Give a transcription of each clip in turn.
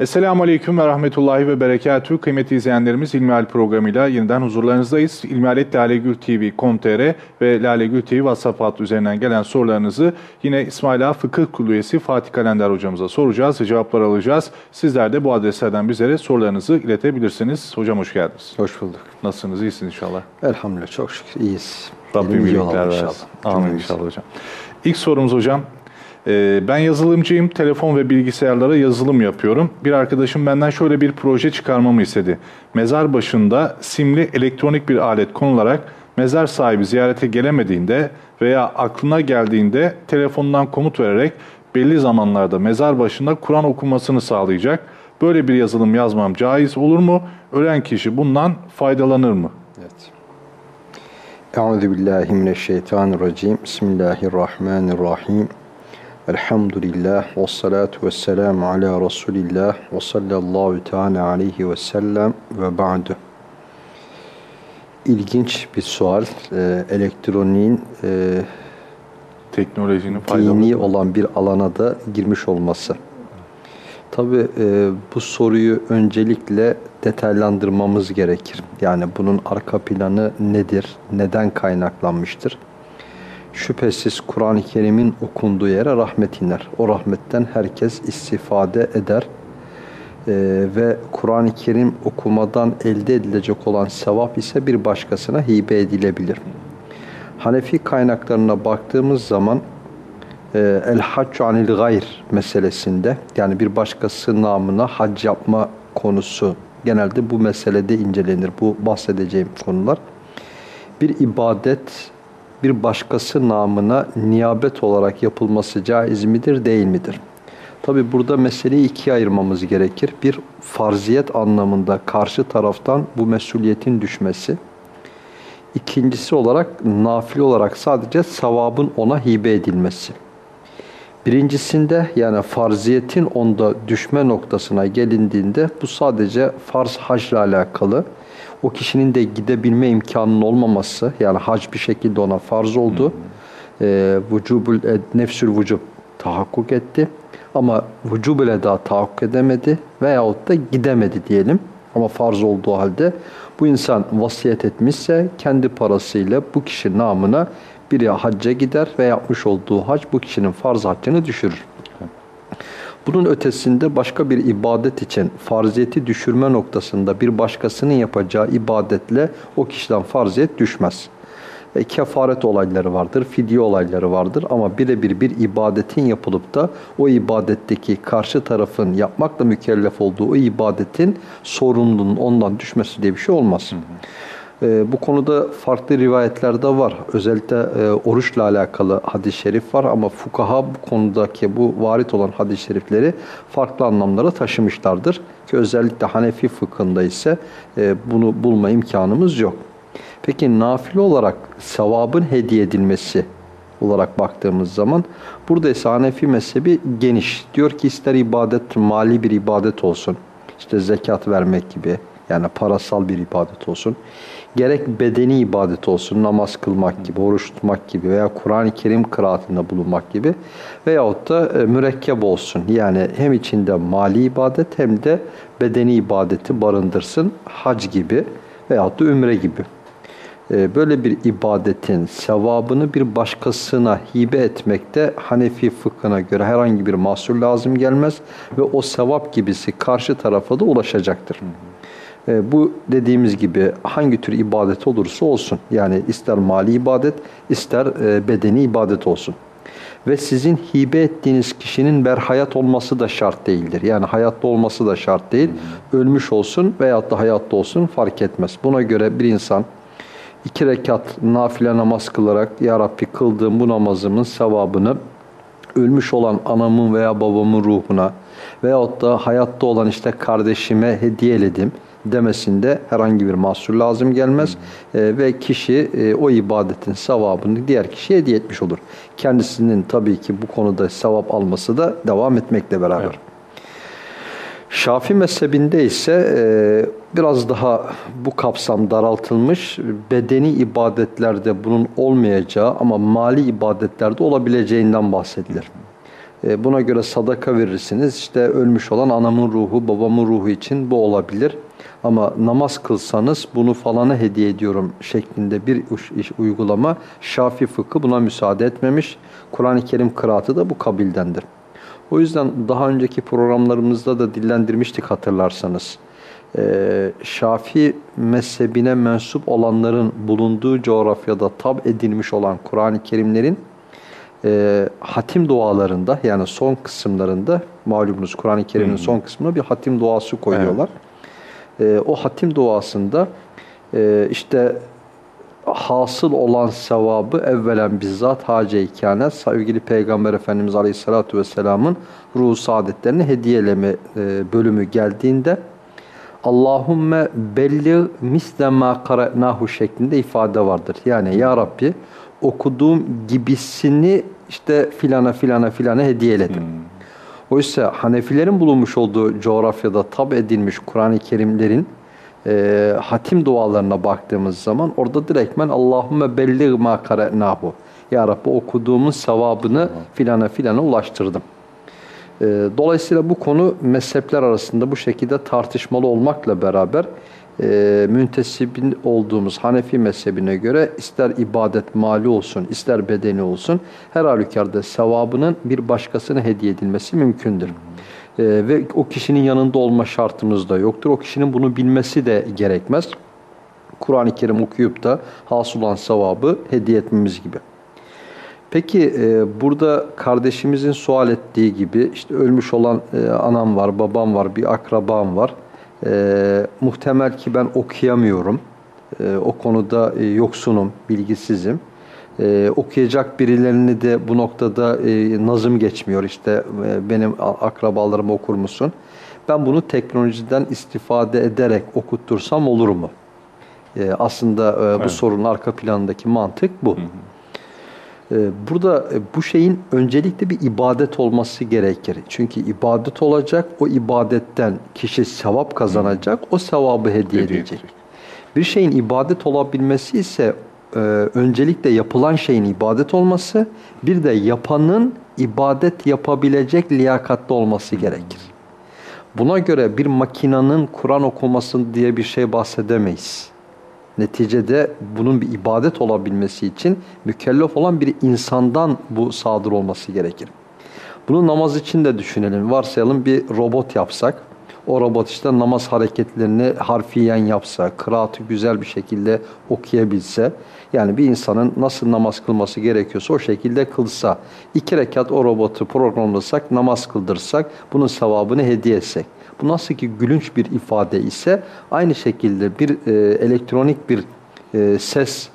Esselamu Aleyküm ve Rahmetullahi ve Berekatü. Kıymetli izleyenlerimiz İlmihal programıyla yeniden huzurlarınızdayız. İlmihalet Lalegül TV.com.tr ve Lalegül TV WhatsApp hattı üzerinden gelen sorularınızı yine İsmaila Fıkıh Kurulu üyesi Fatih Kalender hocamıza soracağız ve cevaplar alacağız. Sizler de bu adreslerden bizlere sorularınızı iletebilirsiniz. Hocam hoş geldiniz. Hoş bulduk. Nasılsınız? İyisiniz inşallah. Elhamdülillah çok şükür iyiyiz. Rabbim iyilikler versin. Amin inşallah hocam. İlk sorumuz hocam. Ee, Ben yazılımcıyım. Telefon ve bilgisayarlara yazılım yapıyorum. Bir arkadaşım benden şöyle bir proje çıkarmamı istedi. Mezar başında simli elektronik bir alet konularak mezar sahibi ziyarete gelemediğinde veya aklına geldiğinde telefondan komut vererek belli zamanlarda mezar başında Kur'an okumasını sağlayacak. Böyle bir yazılım yazmam caiz olur mu? Ölen kişi bundan faydalanır mı? Evet. Euzu billahi mineşşeytanirracim. Bismillahirrahmanirrahim. Elhamdülillah ve salatu ve selamu ala Resulillah ve sallallahu teala aleyhi ve sellem ve ba'du. İlginç bir sual. Ee, elektroniğin e, Teknolojinin faydalı. dini olan bir alana da girmiş olması. Tabi bu soruyu öncelikle detaylandırmamız gerekir. Yani bunun arka planı nedir, neden kaynaklanmıştır? Şüphesiz Kur'an-ı Kerim'in okunduğu yere rahmet iner. O rahmetten herkes istifade eder. Ee, ve Kur'an-ı Kerim okumadan elde edilecek olan sevap ise bir başkasına hibe edilebilir. Hanefi kaynaklarına baktığımız zaman e, el haccu anil gayr meselesinde yani bir başkası namına hac yapma konusu genelde bu meselede incelenir. Bu bahsedeceğim konular. Bir ibadet bir başkası namına niyabet olarak yapılması caiz midir değil midir? Tabi burada meseleyi ikiye ayırmamız gerekir. Bir farziyet anlamında karşı taraftan bu mesuliyetin düşmesi. İkincisi olarak nafile olarak sadece sevabın ona hibe edilmesi. Birincisinde yani farziyetin onda düşme noktasına gelindiğinde bu sadece farz hacla alakalı. O kişinin de gidebilme imkanının olmaması yani hac bir şekilde ona farz oldu. E, vücubul ed- nefsül vücub tahakkuk etti. Ama vücubul eda tahakkuk edemedi veyahut da gidemedi diyelim. Ama farz olduğu halde bu insan vasiyet etmişse kendi parasıyla bu kişi namına biri hacca gider ve yapmış olduğu hac bu kişinin farz haccını düşürür. Bunun ötesinde başka bir ibadet için farziyeti düşürme noktasında bir başkasının yapacağı ibadetle o kişiden farziyet düşmez. E, kefaret olayları vardır, fidye olayları vardır ama birebir bir ibadetin yapılıp da o ibadetteki karşı tarafın yapmakla mükellef olduğu o ibadetin sorumluluğunun ondan düşmesi diye bir şey olmaz. E, bu konuda farklı rivayetler de var. Özellikle e, oruçla alakalı hadis-i şerif var ama fukaha bu konudaki bu varit olan hadis-i şerifleri farklı anlamlara taşımışlardır. Ki özellikle Hanefi fıkhında ise e, bunu bulma imkanımız yok. Peki nafile olarak sevabın hediye edilmesi olarak baktığımız zaman burada ise Hanefi mezhebi geniş. Diyor ki ister ibadet mali bir ibadet olsun. işte zekat vermek gibi yani parasal bir ibadet olsun. Gerek bedeni ibadet olsun, namaz kılmak gibi, oruç tutmak gibi veya Kur'an-ı Kerim kıraatinde bulunmak gibi veyahut da e, mürekkep olsun. Yani hem içinde mali ibadet hem de bedeni ibadeti barındırsın. Hac gibi veyahut da ümre gibi. E, Böyle bir ibadetin sevabını bir başkasına hibe etmekte Hanefi fıkhına göre herhangi bir mahsur lazım gelmez ve o sevap gibisi karşı tarafa da ulaşacaktır. E, Bu dediğimiz gibi hangi tür ibadet olursa olsun yani ister mali ibadet ister e, bedeni ibadet olsun. Ve sizin hibe ettiğiniz kişinin berhayat olması da şart değildir. Yani hayatta olması da şart değil. Ölmüş olsun veyahut da hayatta olsun fark etmez. Buna göre bir insan iki rekat nafile namaz kılarak Ya Rabbi kıldığım bu namazımın sevabını ölmüş olan anamın veya babamın ruhuna veyahut da hayatta olan işte kardeşime hediyeledim demesinde herhangi bir mahsur lazım gelmez Ee, ve kişi e, o ibadetin sevabını diğer kişiye hediye etmiş olur. Kendisinin tabii ki bu konuda sevap alması da devam etmekle beraber. Evet. Şafi mezhebinde ise e, biraz daha bu kapsam daraltılmış. Bedeni ibadetlerde bunun olmayacağı ama mali ibadetlerde olabileceğinden bahsedilir. E, buna göre sadaka verirsiniz. İşte ölmüş olan anamın ruhu, babamın ruhu için bu olabilir. Ama namaz kılsanız bunu falana hediye ediyorum şeklinde bir uygulama Şafi fıkı buna müsaade etmemiş. Kur'an-ı Kerim kıraatı da bu kabildendir. O yüzden daha önceki programlarımızda da dillendirmiştik hatırlarsanız. Ee, Şafi mezhebine mensup olanların bulunduğu coğrafyada tab edilmiş olan Kur'an-ı Kerimlerin e, hatim dualarında yani son kısımlarında malumunuz Kur'an-ı Kerim'in hmm. son kısmına bir hatim duası koyuyorlar. Evet. E, o hatim duasında e, işte hasıl olan sevabı evvelen bizzat hace-i kânet sevgili Peygamber Efendimiz Aleyhisselatü Vesselam'ın ruh saadetlerini hediyeleme e, bölümü geldiğinde Allahümme belli misle ma qara'nahu şeklinde ifade vardır. Yani ya Rabbi okuduğum gibisini işte filana filana filana hediyeledim. Hmm. Oysa Hanefilerin bulunmuş olduğu coğrafyada tab edilmiş Kur'an-ı Kerimlerin e, hatim dualarına baktığımız zaman orada direktmen Allahümme belli ma kare'nahu. Ya Rabbi okuduğumun sevabını filana filana ulaştırdım. E, dolayısıyla bu konu mezhepler arasında bu şekilde tartışmalı olmakla beraber e, müntesibin olduğumuz Hanefi mezhebine göre ister ibadet mali olsun, ister bedeni olsun her halükarda sevabının bir başkasına hediye edilmesi mümkündür. E, ve o kişinin yanında olma şartımız da yoktur. O kişinin bunu bilmesi de gerekmez. Kur'an-ı Kerim okuyup da hasıl olan sevabı hediye etmemiz gibi. Peki e, burada kardeşimizin sual ettiği gibi işte ölmüş olan e, anam var, babam var, bir akrabam var. E, muhtemel ki ben okuyamıyorum. E, o konuda e, yoksunum, bilgisizim. E, okuyacak birilerini de bu noktada e, nazım geçmiyor. İşte e, benim akrabalarım okur musun? Ben bunu teknolojiden istifade ederek okuttursam olur mu? E, aslında e, bu evet. sorunun arka planındaki mantık bu. Hı hı. Ee, burada e, bu şeyin öncelikle bir ibadet olması gerekir. Çünkü ibadet olacak, o ibadetten kişi sevap kazanacak, o sevabı hediye, edecek. Bir şeyin ibadet olabilmesi ise e, öncelikle yapılan şeyin ibadet olması, bir de yapanın ibadet yapabilecek liyakatli olması gerekir. Buna göre bir makinanın Kur'an okumasın diye bir şey bahsedemeyiz. Neticede bunun bir ibadet olabilmesi için mükellef olan bir insandan bu sadır olması gerekir. Bunu namaz için de düşünelim. Varsayalım bir robot yapsak. O robot işte namaz hareketlerini harfiyen yapsa, kıraatı güzel bir şekilde okuyabilse, yani bir insanın nasıl namaz kılması gerekiyorsa o şekilde kılsa, iki rekat o robotu programlasak, namaz kıldırsak, bunun sevabını hediye etsek. Bu nasıl ki gülünç bir ifade ise aynı şekilde bir e, elektronik bir e, ses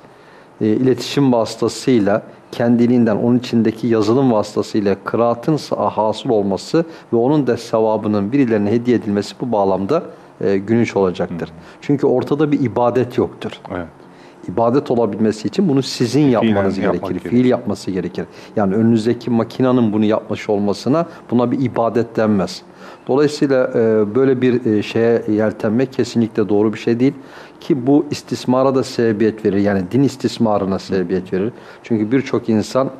e, iletişim vasıtasıyla kendiliğinden onun içindeki yazılım vasıtasıyla kıraatın hasıl olması ve onun da sevabının birilerine hediye edilmesi bu bağlamda e, gülünç olacaktır. Hı. Çünkü ortada bir ibadet yoktur. Evet ibadet olabilmesi için bunu sizin yapmanız Fiilen gerekir. Fiil gerekir. yapması gerekir. Yani önünüzdeki makinanın bunu yapmış olmasına buna bir ibadet denmez. Dolayısıyla e, böyle bir e, şeye yeltenmek kesinlikle doğru bir şey değil. Ki bu istismara da sebebiyet verir. Yani din istismarına sebebiyet verir. Çünkü birçok insan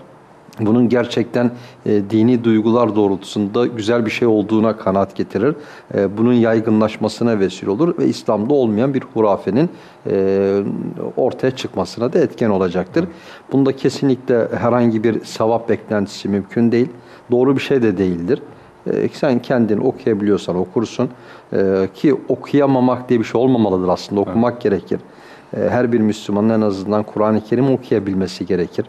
bunun gerçekten e, dini duygular doğrultusunda güzel bir şey olduğuna kanaat getirir. E, bunun yaygınlaşmasına vesile olur ve İslam'da olmayan bir hurafenin e, ortaya çıkmasına da etken olacaktır. Bunda kesinlikle herhangi bir sevap beklentisi mümkün değil. Doğru bir şey de değildir. E, sen kendin okuyabiliyorsan okursun. E, ki okuyamamak diye bir şey olmamalıdır aslında. Okumak evet. gerekir. E, her bir Müslümanın en azından Kur'an-ı Kerim okuyabilmesi gerekir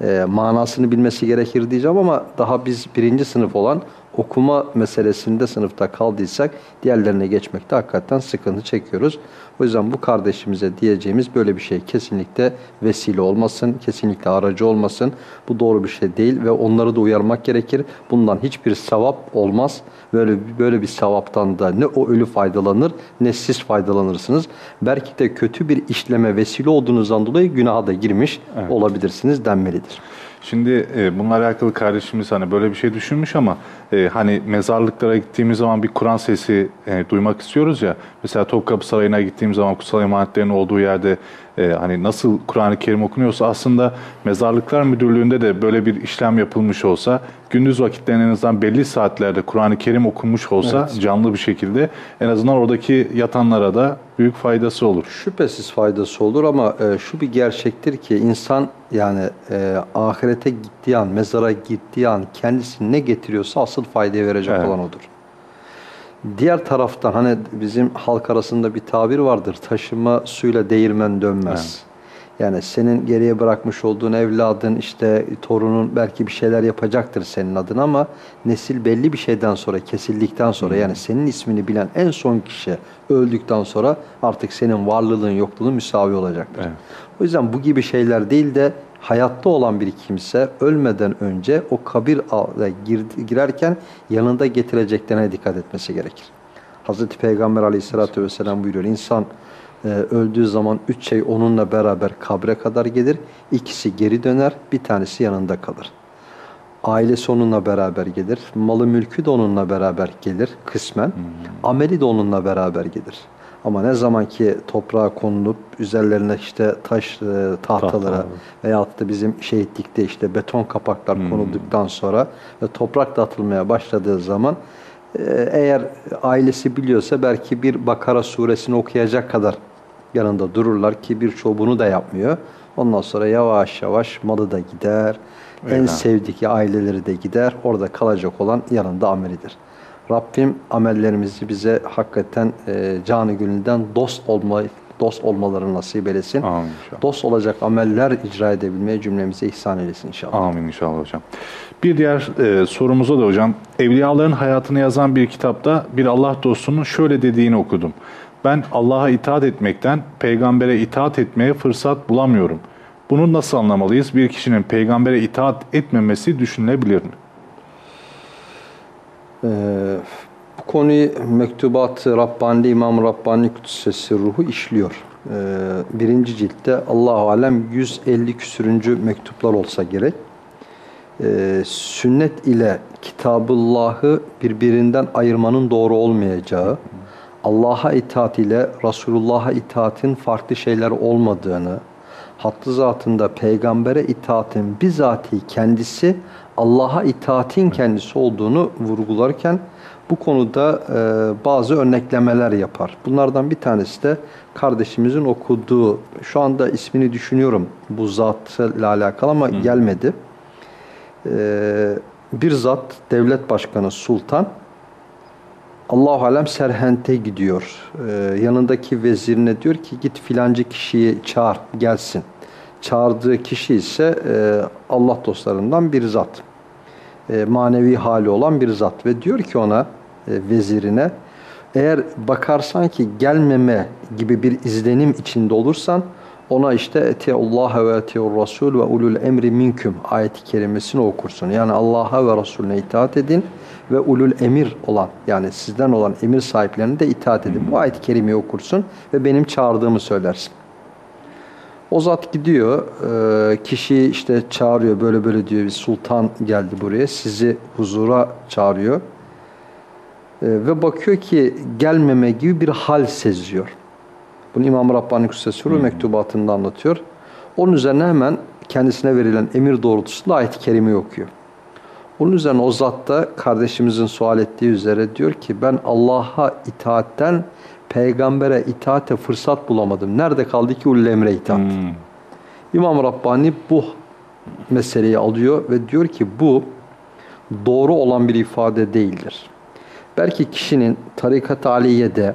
e, manasını bilmesi gerekir diyeceğim ama daha biz birinci sınıf olan okuma meselesinde sınıfta kaldıysak diğerlerine geçmekte hakikaten sıkıntı çekiyoruz. O yüzden bu kardeşimize diyeceğimiz böyle bir şey kesinlikle vesile olmasın, kesinlikle aracı olmasın. Bu doğru bir şey değil ve onları da uyarmak gerekir. Bundan hiçbir sevap olmaz. Böyle böyle bir sevaptan da ne o ölü faydalanır ne siz faydalanırsınız. Belki de kötü bir işleme vesile olduğunuzdan dolayı günaha da girmiş evet. olabilirsiniz denmelidir. Şimdi e, bununla alakalı kardeşimiz hani böyle bir şey düşünmüş ama e, hani mezarlıklara gittiğimiz zaman bir Kur'an sesi e, duymak istiyoruz ya. Mesela Topkapı Sarayı'na gittiğimiz zaman kutsal emanetlerin olduğu yerde e, hani nasıl Kur'an-ı Kerim okunuyorsa aslında mezarlıklar müdürlüğünde de böyle bir işlem yapılmış olsa gündüz vakitlerinde en azından belli saatlerde Kur'an-ı Kerim okunmuş olsa Evet. canlı bir şekilde en azından oradaki yatanlara da büyük faydası olur. Şüphesiz faydası olur ama e, şu bir gerçektir ki insan yani e, ahirete gittiği an, mezara gittiği an kendisi ne getiriyorsa asıl faydayı verecek Evet. olan odur. Diğer taraftan hani bizim halk arasında bir tabir vardır. Taşıma suyla değirmen dönmez. Yani senin geriye bırakmış olduğun evladın işte torunun belki bir şeyler yapacaktır senin adına ama nesil belli bir şeyden sonra kesildikten sonra yani senin ismini bilen en son kişi öldükten sonra artık senin varlığın yokluğun müsavi olacaktır. Evet. O yüzden bu gibi şeyler değil de hayatta olan bir kimse ölmeden önce o kabir girerken yanında getireceklerine dikkat etmesi gerekir. Hazreti Peygamber aleyhissalatü vesselam buyuruyor. İnsan e, öldüğü zaman üç şey onunla beraber kabre kadar gelir. İkisi geri döner, bir tanesi yanında kalır. Ailesi onunla beraber gelir. Malı mülkü de onunla beraber gelir kısmen. Ameli de onunla beraber gelir. Ama ne zaman ki toprağa konulup üzerlerine işte taş e, tahtaları Tahtalar. veyahut da bizim şehitlikte işte beton kapaklar konulduktan sonra ve toprak da atılmaya başladığı zaman e, eğer ailesi biliyorsa belki bir Bakara suresini okuyacak kadar yanında dururlar ki birçoğu bunu da yapmıyor. Ondan sonra yavaş yavaş malı da gider. En Öyle. sevdiki aileleri de gider. Orada kalacak olan yanında amelidir. Rabbim amellerimizi bize hakikaten e, canı gönülden dost olma dost olmalarını nasip eylesin. Amin inşallah. Dost olacak ameller icra edebilmeye cümlemize ihsan eylesin inşallah. Amin inşallah hocam. Bir diğer e, sorumuza da hocam, evliyaların hayatını yazan bir kitapta bir Allah dostunun şöyle dediğini okudum. Ben Allah'a itaat etmekten peygambere itaat etmeye fırsat bulamıyorum. Bunu nasıl anlamalıyız? Bir kişinin peygambere itaat etmemesi düşünülebilir mi? Ee, bu konuyu Mektubat-ı Rabbani İmam Rabbani Kudsesi ruhu işliyor. Ee, birinci ciltte Allahu Alem 150 küsürüncü mektuplar olsa gerek. Ee, sünnet ile Kitabullah'ı birbirinden ayırmanın doğru olmayacağı, Allah'a itaat ile Resulullah'a itaatin farklı şeyler olmadığını, hattı zatında peygambere itaatin bizatihi kendisi Allah'a itaatin kendisi olduğunu vurgularken bu konuda e, bazı örneklemeler yapar. Bunlardan bir tanesi de kardeşimizin okuduğu, şu anda ismini düşünüyorum bu zatla alakalı ama gelmedi. E, bir zat devlet başkanı sultan Allahu alem Serhent'e gidiyor. Ee, yanındaki vezirine diyor ki git filancı kişiyi çağır gelsin. Çağırdığı kişi ise e, Allah dostlarından bir zat. E, manevi hali olan bir zat ve diyor ki ona e, vezirine eğer bakarsan ki gelmeme gibi bir izlenim içinde olursan ona işte etiullah ve etiur rasul ve ulul emri minküm ayeti kerimesini okursun. Yani Allah'a ve Resulüne itaat edin ve ulul emir olan yani sizden olan emir sahiplerine de itaat edin. Bu ayet-i kerimeyi okursun ve benim çağırdığımı söylersin. O zat gidiyor, e, kişiyi işte çağırıyor, böyle böyle diyor, bir sultan geldi buraya, sizi huzura çağırıyor. E, ve bakıyor ki gelmeme gibi bir hal seziyor. Bunu İmam Rabbani Kudsesi Ruh mektubatında anlatıyor. Onun üzerine hemen kendisine verilen emir doğrultusunda ayet-i kerimeyi okuyor. Onun üzerine o zat da kardeşimizin sual ettiği üzere diyor ki ben Allah'a itaatten peygambere itaate fırsat bulamadım. Nerede kaldı ki ulul emre itaat? Hmm. İmam Rabbani bu meseleyi alıyor ve diyor ki bu doğru olan bir ifade değildir. Belki kişinin tarikat-ı aliyede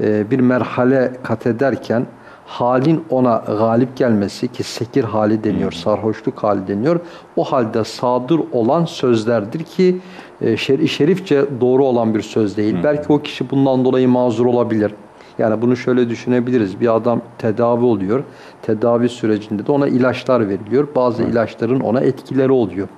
e, bir merhale kat ederken halin ona galip gelmesi ki sekir hali deniyor, sarhoşluk hali deniyor. O halde sadır olan sözlerdir ki e, şer-i şerifçe doğru olan bir söz değil. Belki o kişi bundan dolayı mazur olabilir. Yani bunu şöyle düşünebiliriz. Bir adam tedavi oluyor. Tedavi sürecinde de ona ilaçlar veriliyor. Bazı ilaçların ona etkileri oluyor.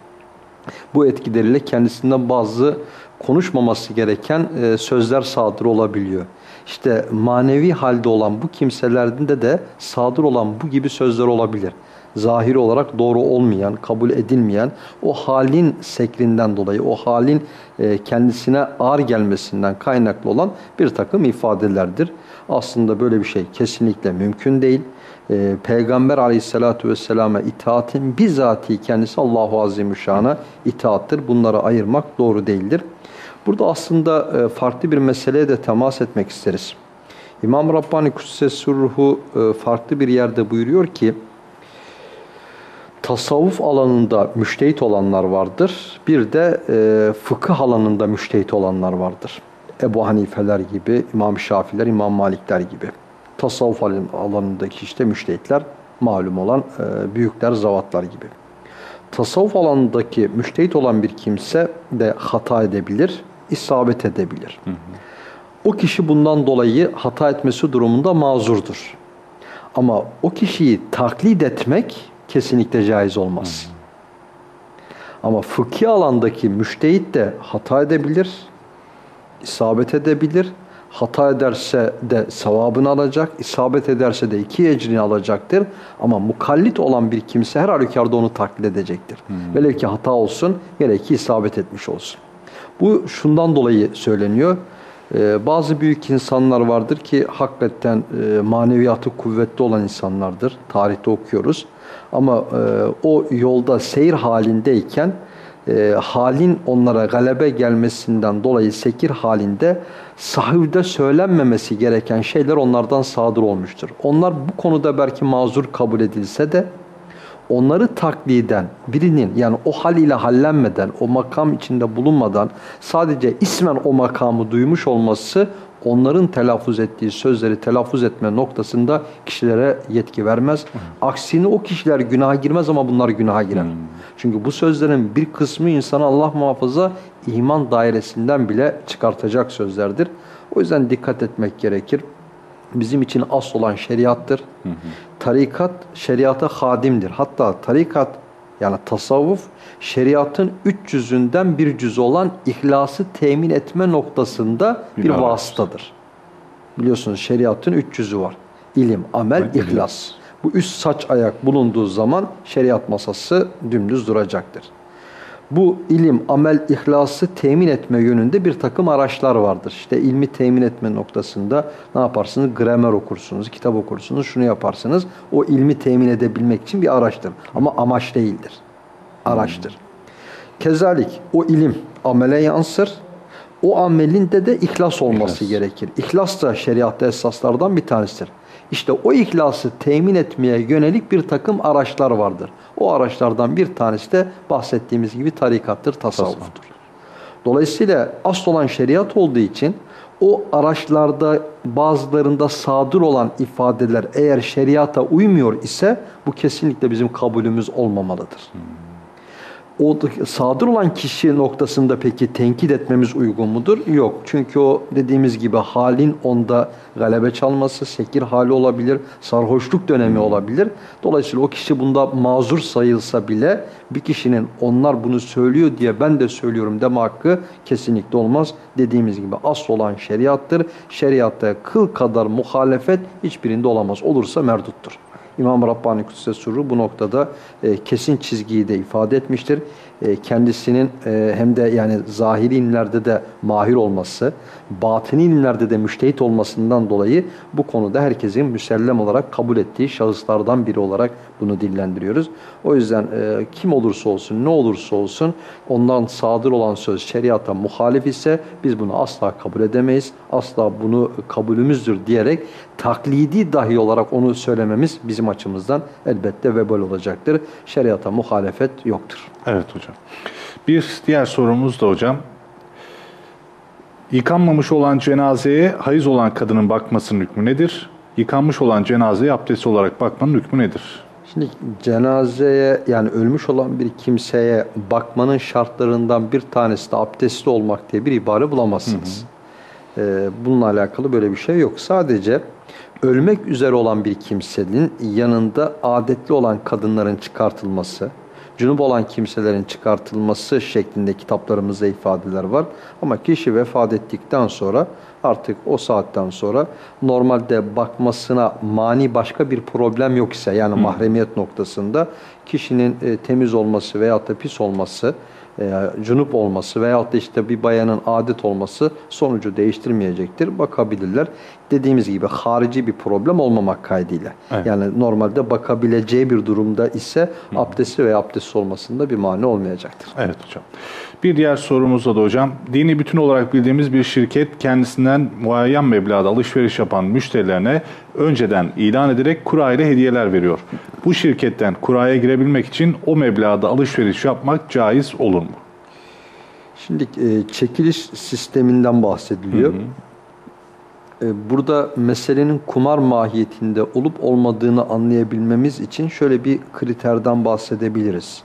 Bu etkileriyle kendisinden bazı konuşmaması gereken e, sözler sadır olabiliyor. İşte manevi halde olan bu kimselerde de sadır olan bu gibi sözler olabilir. Zahiri olarak doğru olmayan, kabul edilmeyen o halin sekrinden dolayı, o halin e, kendisine ağır gelmesinden kaynaklı olan bir takım ifadelerdir. Aslında böyle bir şey kesinlikle mümkün değil. e, Peygamber aleyhissalatu vesselama itaatin bizatihi kendisi Allahu Azimüşşan'a itaattır. Bunları ayırmak doğru değildir. Burada aslında e, farklı bir meseleye de temas etmek isteriz. İmam Rabbani Kudüs'e ruhu e, farklı bir yerde buyuruyor ki tasavvuf alanında müştehit olanlar vardır. Bir de e, fıkıh alanında müştehit olanlar vardır. Ebu Hanifeler gibi, İmam Şafiler, İmam Malikler gibi. Tasavvuf alanındaki işte müştehitler malum olan büyükler, zavatlar gibi. Tasavvuf alanındaki müştehit olan bir kimse de hata edebilir, isabet edebilir. Hı hı. O kişi bundan dolayı hata etmesi durumunda mazurdur. Ama o kişiyi taklit etmek kesinlikle caiz olmaz. Hmm. Ama fıkhi alandaki müştehit de hata edebilir, isabet edebilir. Hata ederse de sevabını alacak, isabet ederse de iki ecrini alacaktır. Ama mukallit olan bir kimse her halükarda onu taklit edecektir. Hmm. Velev ki hata olsun, gerek ki isabet etmiş olsun. Bu şundan dolayı söyleniyor. Ee, bazı büyük insanlar vardır ki hakikaten e, maneviyatı kuvvetli olan insanlardır. Tarihte okuyoruz. Ama e, o yolda seyir halindeyken e, halin onlara galebe gelmesinden dolayı sekir halinde sahivde söylenmemesi gereken şeyler onlardan sadır olmuştur. Onlar bu konuda belki mazur kabul edilse de onları takliden birinin yani o hal ile hallenmeden, o makam içinde bulunmadan sadece ismen o makamı duymuş olması onların telaffuz ettiği sözleri telaffuz etme noktasında kişilere yetki vermez. Hı. Aksine o kişiler günaha girmez ama bunlar günaha girer. Hı. Çünkü bu sözlerin bir kısmı insanı Allah muhafaza iman dairesinden bile çıkartacak sözlerdir. O yüzden dikkat etmek gerekir. Bizim için asıl olan şeriattır. Hı hı. Tarikat şeriata hadimdir. Hatta tarikat yani tasavvuf şeriatın üç cüzünden bir cüz olan ihlası temin etme noktasında bir, bir vasıtadır. Biliyorsunuz şeriatın üç cüzü var. İlim, amel, evet, ihlas. Bu üç saç ayak bulunduğu zaman şeriat masası dümdüz duracaktır. Bu ilim, amel, ihlası temin etme yönünde bir takım araçlar vardır. İşte ilmi temin etme noktasında ne yaparsınız? Gramer okursunuz, kitap okursunuz, şunu yaparsınız. O ilmi temin edebilmek için bir araçtır. Ama amaç değildir. Araçtır. Kezalik o ilim amele yansır. O amelinde de ihlas olması ihlas. gerekir. İhlas da şeriatta esaslardan bir tanesidir. İşte o ihlası temin etmeye yönelik bir takım araçlar vardır. O araçlardan bir tanesi de bahsettiğimiz gibi tarikattır, tasavvuftur. Dolayısıyla asıl olan şeriat olduğu için o araçlarda bazılarında sadır olan ifadeler eğer şeriata uymuyor ise bu kesinlikle bizim kabulümüz olmamalıdır. Hmm o sadır olan kişi noktasında peki tenkit etmemiz uygun mudur? Yok. Çünkü o dediğimiz gibi halin onda galebe çalması, sekir hali olabilir, sarhoşluk dönemi olabilir. Dolayısıyla o kişi bunda mazur sayılsa bile bir kişinin onlar bunu söylüyor diye ben de söylüyorum deme hakkı kesinlikle olmaz. Dediğimiz gibi asıl olan şeriattır. Şeriatta kıl kadar muhalefet hiçbirinde olamaz. Olursa merduttur. İmam Rabbani Kudüs'e Surru bu noktada e, kesin çizgiyi de ifade etmiştir. E, kendisinin e, hem de yani zahiri ilimlerde de mahir olması, batini ilimlerde de müştehit olmasından dolayı bu konuda herkesin müsellem olarak kabul ettiği şahıslardan biri olarak bunu dillendiriyoruz. O yüzden e, kim olursa olsun, ne olursa olsun ondan sadır olan söz şeriata muhalif ise biz bunu asla kabul edemeyiz. Asla bunu kabulümüzdür diyerek taklidi dahi olarak onu söylememiz bizim açımızdan elbette vebal olacaktır. Şeriata muhalefet yoktur. Evet hocam. Bir diğer sorumuz da hocam. Yıkanmamış olan cenazeye hayız olan kadının bakmasının hükmü nedir? Yıkanmış olan cenazeye abdest olarak bakmanın hükmü nedir? Şimdi cenazeye yani ölmüş olan bir kimseye bakmanın şartlarından bir tanesi de abdestli olmak diye bir ibare bulamazsınız. Hı hı. Ee, bununla alakalı böyle bir şey yok. Sadece ölmek üzere olan bir kimsenin yanında adetli olan kadınların çıkartılması, cünüp olan kimselerin çıkartılması şeklinde kitaplarımızda ifadeler var. Ama kişi vefat ettikten sonra artık o saatten sonra normalde bakmasına mani başka bir problem yok ise yani mahremiyet noktasında kişinin e, temiz olması veyahut da pis olması e, cunup olması veyahut da işte bir bayanın adet olması sonucu değiştirmeyecektir. Bakabilirler. Dediğimiz gibi harici bir problem olmamak kaydıyla. Evet. Yani normalde bakabileceği bir durumda ise abdesti veya abdestsiz olmasında bir mani olmayacaktır. Evet hocam. Bir diğer sorumuzda da hocam, dini bütün olarak bildiğimiz bir şirket kendisinden muayyen meblağda alışveriş yapan müşterilerine önceden ilan ederek kura ile hediyeler veriyor. Bu şirketten kuraya girebilmek için o meblağda alışveriş yapmak caiz olur mu? Şimdi e, çekiliş sisteminden bahsediliyor. E, Burada meselenin kumar mahiyetinde olup olmadığını anlayabilmemiz için şöyle bir kriterden bahsedebiliriz.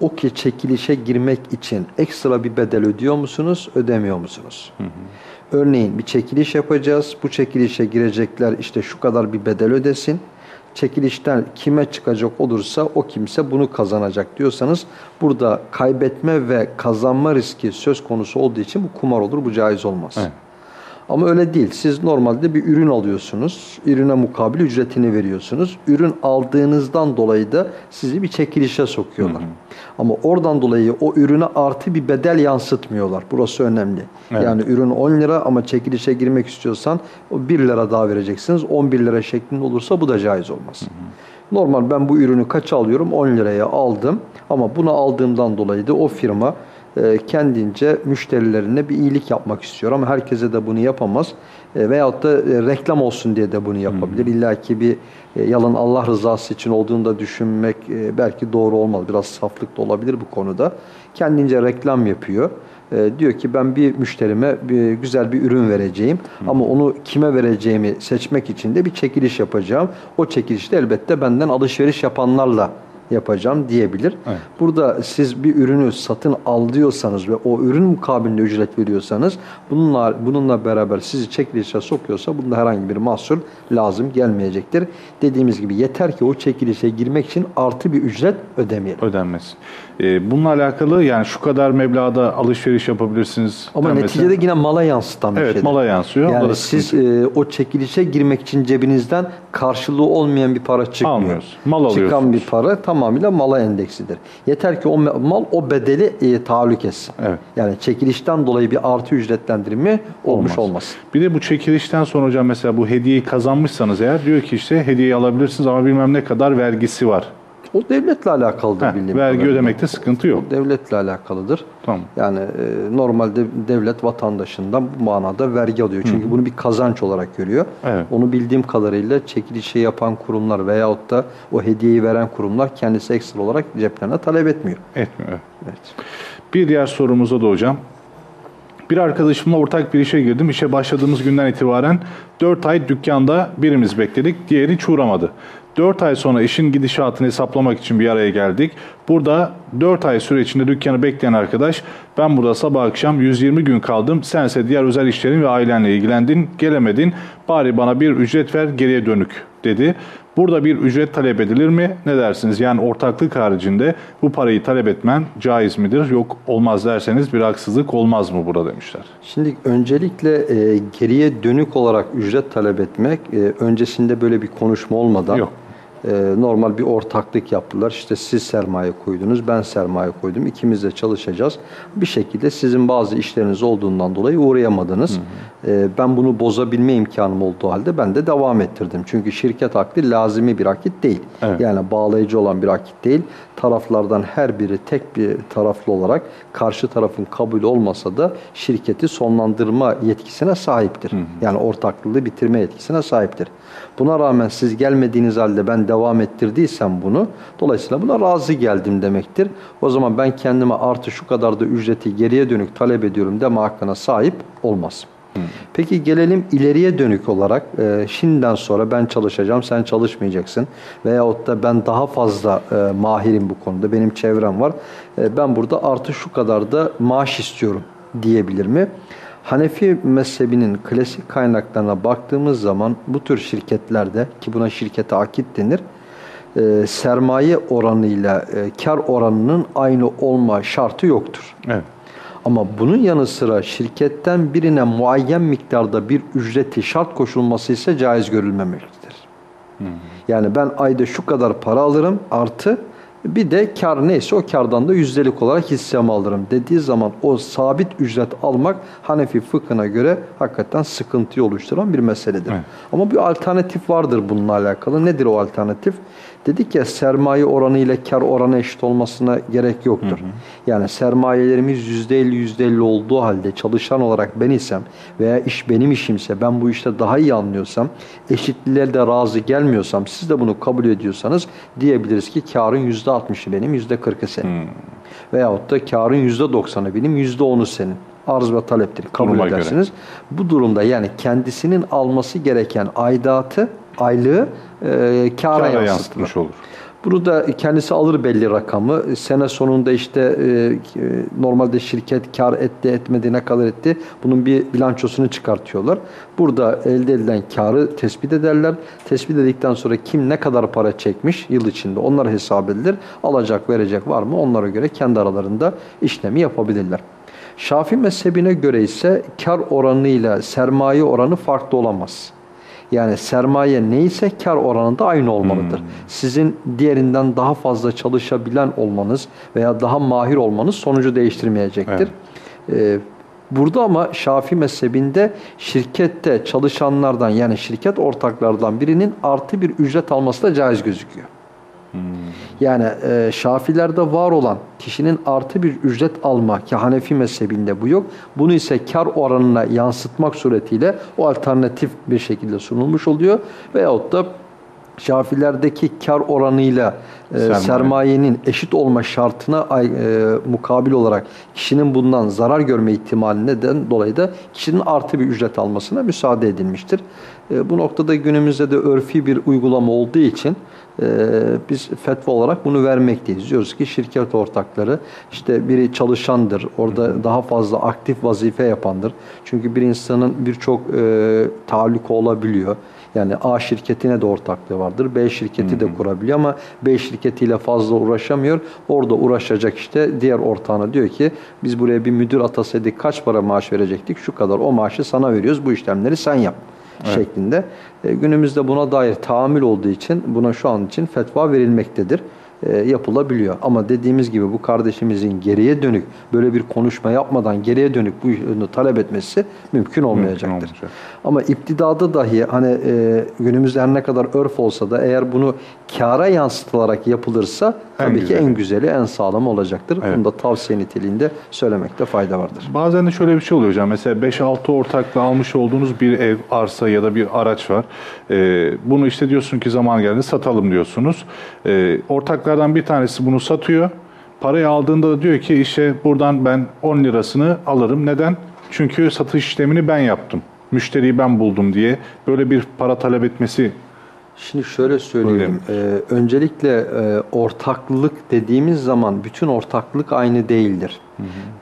O ki çekilişe girmek için ekstra bir bedel ödüyor musunuz, ödemiyor musunuz? Örneğin bir çekiliş yapacağız. Bu çekilişe girecekler işte şu kadar bir bedel ödesin. Çekilişten kime çıkacak olursa o kimse bunu kazanacak diyorsanız burada kaybetme ve kazanma riski söz konusu olduğu için bu kumar olur, bu caiz olmaz. Evet. Ama öyle değil. Siz normalde bir ürün alıyorsunuz. Ürüne mukabil ücretini veriyorsunuz. Ürün aldığınızdan dolayı da sizi bir çekilişe sokuyorlar. Ama oradan dolayı o ürüne artı bir bedel yansıtmıyorlar. Burası önemli. Evet. Yani ürün 10 lira ama çekilişe girmek istiyorsan o 1 lira daha vereceksiniz. 11 lira şeklinde olursa bu da caiz olmaz. Normal ben bu ürünü kaç alıyorum? 10 liraya aldım. Ama bunu aldığımdan dolayı da o firma kendince müşterilerine bir iyilik yapmak istiyor ama herkese de bunu yapamaz. E, veyahut da e, reklam olsun diye de bunu yapabilir. İlla ki bir e, yalan Allah rızası için olduğunu da düşünmek e, belki doğru olmaz. Biraz saflık da olabilir bu konuda. Kendince reklam yapıyor. E, diyor ki ben bir müşterime bir, güzel bir ürün vereceğim ama onu kime vereceğimi seçmek için de bir çekiliş yapacağım. O çekilişte elbette benden alışveriş yapanlarla yapacağım diyebilir. Evet. Burada siz bir ürünü satın al diyorsanız ve o ürün mukabilinde ücret veriyorsanız bununla bununla beraber sizi çekilişe sokuyorsa bunda herhangi bir mahsur lazım gelmeyecektir. Dediğimiz gibi yeter ki o çekilişe girmek için artı bir ücret ödemeyelim. Ödenmesi. Ee, bununla alakalı yani şu kadar meblağda alışveriş yapabilirsiniz. Ama denmesi- neticede yine mala yansıtan bir Evet, şeydir. mala yansıyor. Yani siz e, o çekilişe girmek için cebinizden karşılığı olmayan bir para çıkmıyor. Almıyoruz. Mal Çıkan alıyorsunuz. bir para tamamıyla mala endeksidir. Yeter ki o mal o bedeli e, tahallük etsin. Evet. Yani çekilişten dolayı bir artı ücretlendirme olmuş olmaz. Bir de bu çekilişten sonra hocam mesela bu hediyeyi kazanmışsanız eğer diyor ki işte hediyeyi alabilirsiniz ama bilmem ne kadar vergisi var. O devletle alakalıdır Heh, bildiğim vergi kadarıyla. ödemekte sıkıntı yok. O devletle alakalıdır. Tamam. Yani e, normalde devlet vatandaşından bu manada vergi alıyor. Çünkü bunu bir kazanç olarak görüyor. Evet. Onu bildiğim kadarıyla çekilişi yapan kurumlar veyahut da o hediyeyi veren kurumlar kendisi ekstra olarak ceplerine talep etmiyor. Etmiyor. evet. Evet. Bir diğer sorumuza da hocam. Bir arkadaşımla ortak bir işe girdim. İşe başladığımız günden itibaren 4 ay dükkanda birimiz bekledik, diğeri hiç uğramadı. 4 ay sonra işin gidişatını hesaplamak için bir araya geldik. Burada 4 ay süre içinde dükkanı bekleyen arkadaş, ben burada sabah akşam 120 gün kaldım, sense diğer özel işlerin ve ailenle ilgilendin, gelemedin, bari bana bir ücret ver geriye dönük dedi. Burada bir ücret talep edilir mi? Ne dersiniz? Yani ortaklık haricinde bu parayı talep etmen caiz midir? Yok olmaz derseniz bir haksızlık olmaz mı burada demişler. Şimdi öncelikle e, geriye dönük olarak ücret talep etmek e, öncesinde böyle bir konuşma olmadan Yok. E, normal bir ortaklık yaptılar. İşte siz sermaye koydunuz, ben sermaye koydum. İkimiz de çalışacağız. Bir şekilde sizin bazı işleriniz olduğundan dolayı uğrayamadınız. E, ben bunu bozabilme imkanım olduğu halde ben de devam ettirdim. Çünkü şirket akdi lazimi bir akit değil. Evet. Yani bağlayıcı olan bir akit değil. Taraflardan her biri tek bir taraflı olarak karşı tarafın kabulü olmasa da şirketi sonlandırma yetkisine sahiptir. Yani ortaklığı bitirme yetkisine sahiptir. Buna rağmen siz gelmediğiniz halde ben devam ettirdiysem bunu, dolayısıyla buna razı geldim demektir. O zaman ben kendime artı şu kadar da ücreti geriye dönük talep ediyorum deme hakkına sahip olmaz. Peki gelelim ileriye dönük olarak e, şimdiden sonra ben çalışacağım sen çalışmayacaksın veyahut da ben daha fazla e, mahirim bu konuda benim çevrem var E, ben burada artı şu kadar da maaş istiyorum diyebilir mi? Hanefi mezhebinin klasik kaynaklarına baktığımız zaman bu tür şirketlerde ki buna şirkete akit denir e, sermaye oranıyla e, kar oranının aynı olma şartı yoktur. Evet. Ama bunun yanı sıra şirketten birine muayyen miktarda bir ücreti şart koşulması ise caiz görülmemektedir. Yani ben ayda şu kadar para alırım artı Bir de kar neyse o kardan da yüzdelik olarak hissemi alırım dediği zaman o sabit ücret almak Hanefi fıkhına göre hakikaten sıkıntıyı oluşturan bir meseledir. Evet. Ama bir alternatif vardır bununla alakalı. Nedir o alternatif? Dedik ya sermaye oranı ile kar oranı eşit olmasına gerek yoktur. Yani sermayelerimiz %50 %50 olduğu halde çalışan olarak ben isem veya iş benim işimse ben bu işte daha iyi anlıyorsam eşitliğe de razı gelmiyorsam siz de bunu kabul ediyorsanız diyebiliriz ki karın %60'ı benim %40'ı senin. Veyahut da karın %90'ı benim %10'u senin. Arz ve taleptir. Kabul Duruma göre. edersiniz. Bu durumda yani kendisinin alması gereken aidatı, aylığı e, kâra, Kâra yansıtılır. yansıtmış olur. Bunu da kendisi alır belli rakamı. Sene sonunda işte e, e, normalde şirket kar etti etmedi ne kadar etti. Bunun bir bilançosunu çıkartıyorlar. Burada elde edilen karı tespit ederler. Tespit edildikten sonra kim ne kadar para çekmiş yıl içinde onlar hesap edilir. Alacak verecek var mı onlara göre kendi aralarında işlemi yapabilirler. Şafii mezhebine göre ise kar oranıyla sermaye oranı farklı olamaz. Yani sermaye neyse kar oranı da aynı olmalıdır. Sizin diğerinden daha fazla çalışabilen olmanız veya daha mahir olmanız sonucu değiştirmeyecektir. Ee, burada ama Şafii mezhebinde şirkette çalışanlardan yani şirket ortaklardan birinin artı bir ücret alması da caiz gözüküyor. Yani e, Şafilerde var olan kişinin artı bir ücret alma ki Hanefi mezhebinde bu yok. Bunu ise kar oranına yansıtmak suretiyle o alternatif bir şekilde sunulmuş oluyor. Veyahut da Şafilerdeki kar oranıyla e, Sermaye. sermayenin eşit olma şartına e, mukabil olarak kişinin bundan zarar görme ihtimali neden dolayı da kişinin artı bir ücret almasına müsaade edilmiştir. E, bu noktada günümüzde de örfi bir uygulama olduğu için e, biz fetva olarak bunu vermekteyiz. Diyoruz ki şirket ortakları işte biri çalışandır, orada daha fazla aktif vazife yapandır. Çünkü bir insanın birçok e, taalluk olabiliyor. Yani A şirketine de ortaklığı vardır. B şirketi de kurabiliyor ama B şirketiyle fazla uğraşamıyor. Orada uğraşacak işte diğer ortağına diyor ki biz buraya bir müdür atasaydık kaç para maaş verecektik? Şu kadar o maaşı sana veriyoruz. Bu işlemleri sen yap şeklinde. E, günümüzde buna dair tahammül olduğu için buna şu an için fetva verilmektedir. E, yapılabiliyor. Ama dediğimiz gibi bu kardeşimizin geriye dönük böyle bir konuşma yapmadan geriye dönük bu ürünü talep etmesi mümkün olmayacaktır. olmayacak. Ama iptidada dahi hani e, günümüzde her ne kadar örf olsa da eğer bunu kâra yansıtılarak yapılırsa En tabii ki güzeli. en güzeli, en sağlamı olacaktır. Evet. Bunu da tavsiye niteliğinde söylemekte fayda vardır. Bazen de şöyle bir şey oluyor hocam. Mesela 5-6 ortakla almış olduğunuz bir ev, arsa ya da bir araç var. Ee, bunu işte diyorsun ki zaman geldi satalım diyorsunuz. Ee, ortaklardan bir tanesi bunu satıyor. Parayı aldığında da diyor ki işte buradan ben 10 lirasını alırım. Neden? Çünkü satış işlemini ben yaptım. Müşteriyi ben buldum diye böyle bir para talep etmesi Şimdi şöyle söyleyeyim. Ee, öncelikle e, ortaklık dediğimiz zaman bütün ortaklık aynı değildir.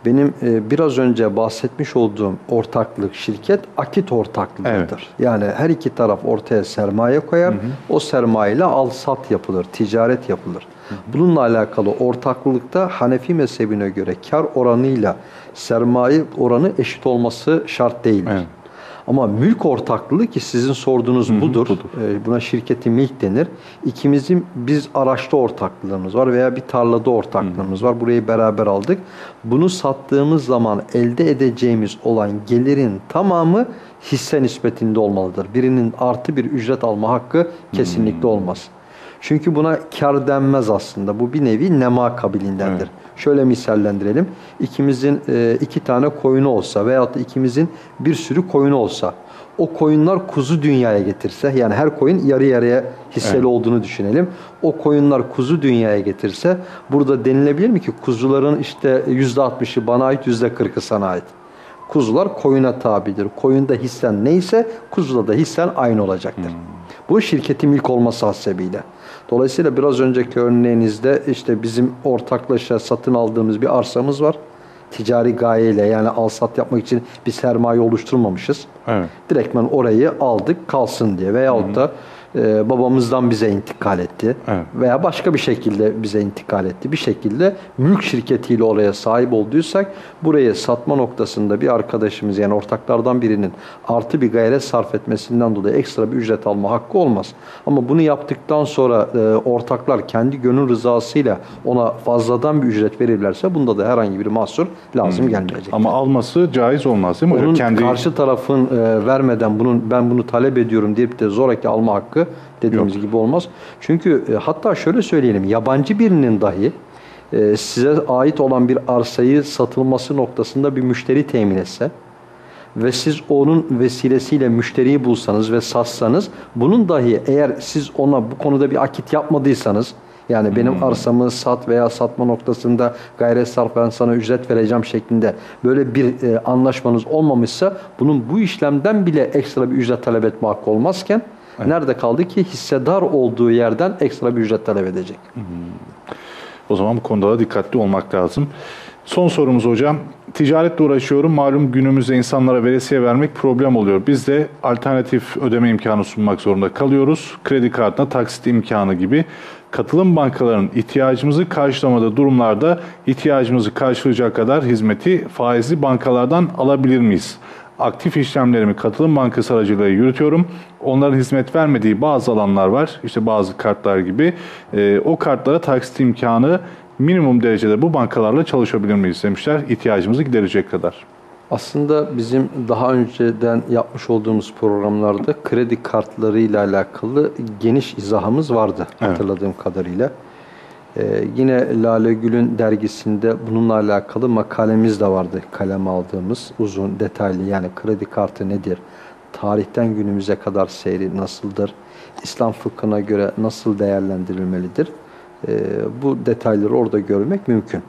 Benim e, biraz önce bahsetmiş olduğum ortaklık şirket akit ortaklığıdır. Evet. Yani her iki taraf ortaya sermaye koyar. O sermayeyle al sat yapılır, ticaret yapılır. Bununla alakalı ortaklıkta Hanefi mezhebine göre kar oranıyla sermaye oranı eşit olması şart değildir. Evet. Ama mülk ortaklığı ki sizin sorduğunuz budur. budur. Ee, Buna şirketi milk denir. İkimizin biz araçta ortaklığımız var veya bir tarlada ortaklığımız var. Burayı beraber aldık. Bunu sattığımız zaman elde edeceğimiz olan gelirin tamamı hisse nispetinde olmalıdır. Birinin artı bir ücret alma hakkı kesinlikle olmaz. Çünkü buna kar denmez aslında. Bu bir nevi nema kabilindendir. Şöyle misallendirelim. İkimizin e, iki tane koyunu olsa veyahut da ikimizin bir sürü koyunu olsa o koyunlar kuzu dünyaya getirse yani her koyun yarı yarıya hisseli Evet. olduğunu düşünelim. O koyunlar kuzu dünyaya getirse burada denilebilir mi ki kuzuların işte %60'ı bana ait %40'ı sana ait. Kuzular koyuna tabidir. Koyunda hissen neyse kuzuda da hissen aynı olacaktır. Bu şirketin mülk olması hasebiyle. Dolayısıyla biraz önceki örneğinizde işte bizim ortaklaşa satın aldığımız bir arsamız var. Ticari gayeyle yani al sat yapmak için bir sermaye oluşturmamışız. Evet. Direktmen orayı aldık kalsın diye veyahut da e, babamızdan bize intikal etti. Evet. Veya başka bir şekilde bize intikal etti. Bir şekilde mülk şirketiyle oraya sahip olduysak burayı satma noktasında bir arkadaşımız yani ortaklardan birinin artı bir gayret sarf etmesinden dolayı ekstra bir ücret alma hakkı olmaz. Ama bunu yaptıktan sonra e, ortaklar kendi gönül rızasıyla ona fazladan bir ücret verirlerse bunda da herhangi bir mahsur lazım gelmeyecek. Ama alması caiz olmaz değil mi hocam? Onun Kendi karşı tarafın e, vermeden bunun ben bunu talep ediyorum deyip de zoraki alma hakkı dediğimiz gibi olmaz. Çünkü e, hatta şöyle söyleyelim yabancı birinin dahi e, size ait olan bir arsayı satılması noktasında bir müşteri temin etse ve siz onun vesilesiyle müşteriyi bulsanız ve satsanız bunun dahi eğer siz ona bu konuda bir akit yapmadıysanız yani benim arsamı sat veya satma noktasında gayret sarf ben sana ücret vereceğim şeklinde böyle bir e, anlaşmanız olmamışsa bunun bu işlemden bile ekstra bir ücret talep etme hakkı olmazken nerede kaldı ki hissedar olduğu yerden ekstra bir ücret talep edecek. O zaman bu konuda da dikkatli olmak lazım. Son sorumuz hocam. Ticaretle uğraşıyorum. Malum günümüzde insanlara veresiye vermek problem oluyor. Biz de alternatif ödeme imkanı sunmak zorunda kalıyoruz. Kredi kartına taksit imkanı gibi. Katılım bankalarının ihtiyacımızı karşılamadığı durumlarda ihtiyacımızı karşılayacak kadar hizmeti faizli bankalardan alabilir miyiz? Aktif işlemlerimi katılım bankası aracılığıyla yürütüyorum. Onların hizmet vermediği bazı alanlar var. İşte bazı kartlar gibi. Ee, o kartlara taksit imkanı minimum derecede bu bankalarla çalışabilir miyiz demişler. İhtiyacımızı giderecek kadar. Aslında bizim daha önceden yapmış olduğumuz programlarda kredi kartlarıyla alakalı geniş izahımız vardı hatırladığım kadarıyla. Ee, yine Lale Gül'ün dergisinde bununla alakalı makalemiz de vardı kaleme aldığımız uzun detaylı yani kredi kartı nedir? Tarihten günümüze kadar seyri nasıldır? İslam fıkhına göre nasıl değerlendirilmelidir? Ee, bu detayları orada görmek mümkün.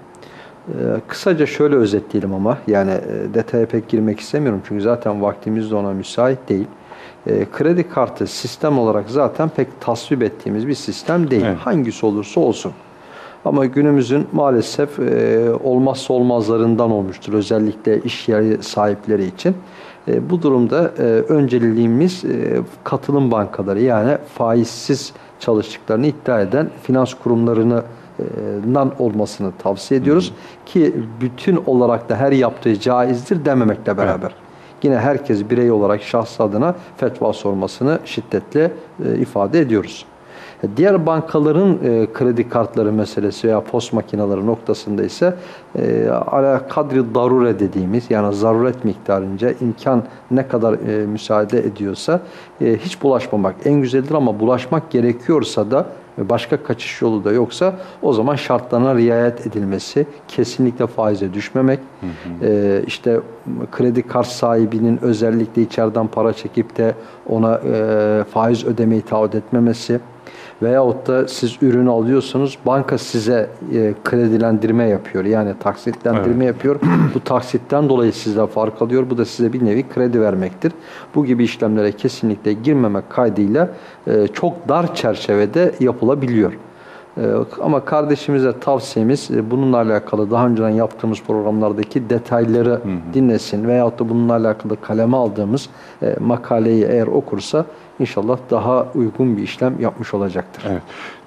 Ee, Kısaca şöyle özetleyelim ama yani e, detaya pek girmek istemiyorum çünkü zaten vaktimiz de ona müsait değil. Ee, Kredi kartı sistem olarak zaten pek tasvip ettiğimiz bir sistem değil. Evet. Hangisi olursa olsun. Ama günümüzün maalesef e, olmazsa olmazlarından olmuştur. Özellikle iş yeri sahipleri için. E, bu durumda e, önceliğimiz e, katılım bankaları yani faizsiz çalıştıklarını iddia eden finans kurumlarını e, nan olmasını tavsiye ediyoruz ki bütün olarak da her yaptığı caizdir dememekle beraber. Yine herkes birey olarak şahsı adına fetva sormasını şiddetle e, ifade ediyoruz. E, Diğer bankaların e, kredi kartları meselesi veya post makineleri noktasında ise e, ala kadri darure dediğimiz yani zaruret miktarınca imkan ne kadar e, müsaade ediyorsa e, hiç bulaşmamak en güzeldir ama bulaşmak gerekiyorsa da ve başka kaçış yolu da yoksa o zaman şartlarına riayet edilmesi, kesinlikle faize düşmemek, e, işte kredi kart sahibinin özellikle içeriden para çekip de ona e, faiz ödemeyi taahhüt etmemesi, Veyahut da siz ürünü alıyorsunuz, banka size e, kredilendirme yapıyor. Yani taksitlendirme yapıyor. Bu taksitten dolayı sizde fark alıyor. Bu da size bir nevi kredi vermektir. Bu gibi işlemlere kesinlikle girmemek kaydıyla e, çok dar çerçevede yapılabiliyor. Ee, Ama kardeşimize tavsiyemiz e, bununla alakalı daha önceden yaptığımız programlardaki detayları dinlesin veyahut da bununla alakalı kaleme aldığımız e, makaleyi eğer okursa inşallah daha uygun bir işlem yapmış olacaktır. Evet.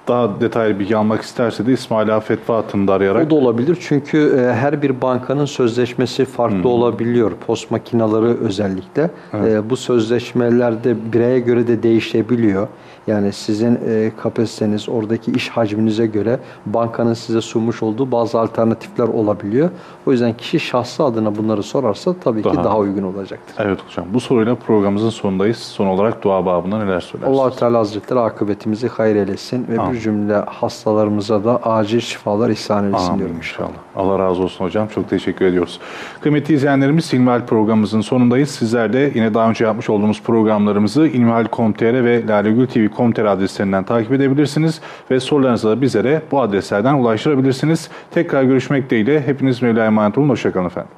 Daha detaylı bilgi almak isterse de İsmail Ağa Fetva hattında arayarak O da olabilir çünkü e, her bir bankanın sözleşmesi farklı olabiliyor. Post makinaları özellikle. E, bu sözleşmelerde bireye göre de değişebiliyor. Yani sizin e, kapasiteniz, oradaki iş hacminize göre bankanın size sunmuş olduğu bazı alternatifler olabiliyor. O yüzden kişi şahsı adına bunları sorarsa tabii ki Daha- daha uygun olacaktır. Evet hocam. Bu soruyla programımızın sonundayız. Son olarak dua babında neler söylersiniz? allah Teala Hazretleri akıbetimizi hayır eylesin ve Amin. Cümle hastalarımıza da acil şifalar ihsan eylesin Amin diyorum. inşallah. Allah razı olsun hocam. Çok teşekkür ediyoruz. Kıymetli izleyenlerimiz Silmihal programımızın sonundayız. Sizler de yine daha önce yapmış olduğumuz programlarımızı ilmihal.com.tr ve lalegültv.com.tr adreslerinden takip edebilirsiniz. Ve sorularınızı da bizlere bu adreslerden ulaştırabilirsiniz. Tekrar görüşmek dileğiyle. Hepiniz Mevla'ya emanet olun. Hoşçakalın efendim.